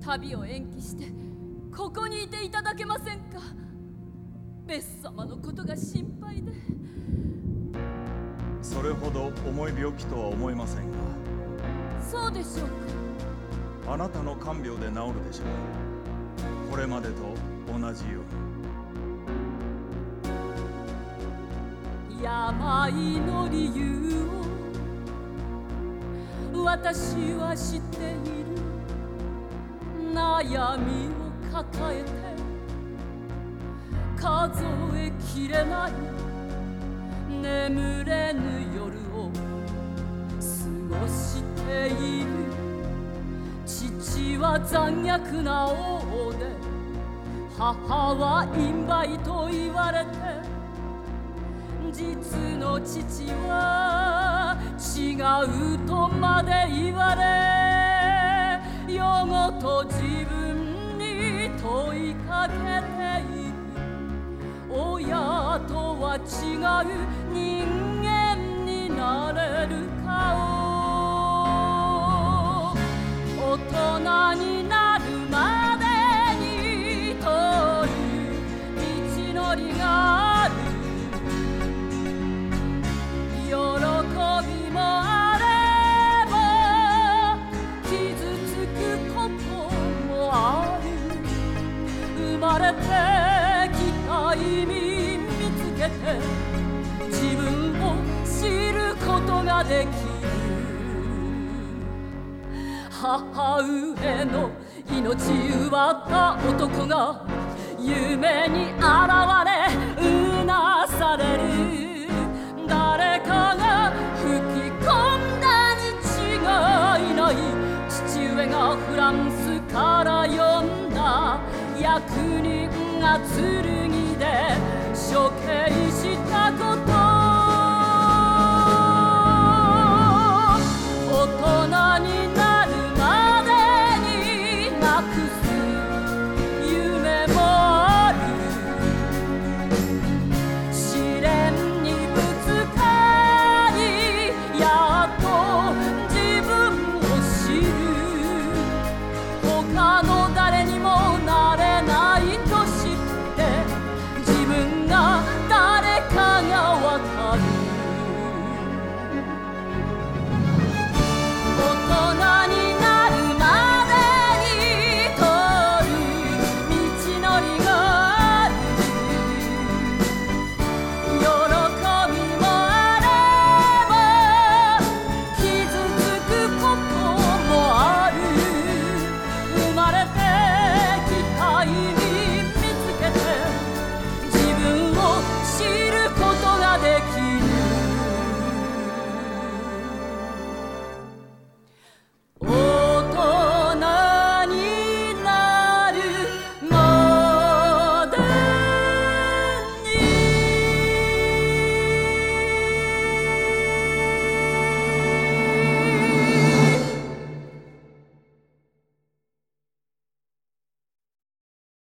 旅を延期してここにいていただけませんか。ベス様のことが心配で。それほど重い病気とは思えませんが。そうでしょうか。あなたの看病で治るでしょう。これまでと同じように。病の理由を私は知っている。悩みを抱えて数えきれない。眠れぬ夜を過ごしている。父は残虐な王で母は陰媒と言われて実の父は違うとまで言われ夜ごと自分に問いかけていく。親とは違う人間になれるかを大人に見つけて自分を知ることができる母上の命奪った男が夢に現れうなされる。誰かが吹き込んだに違いない。父上がフランスから呼んだ。役人が釣る処刑したこと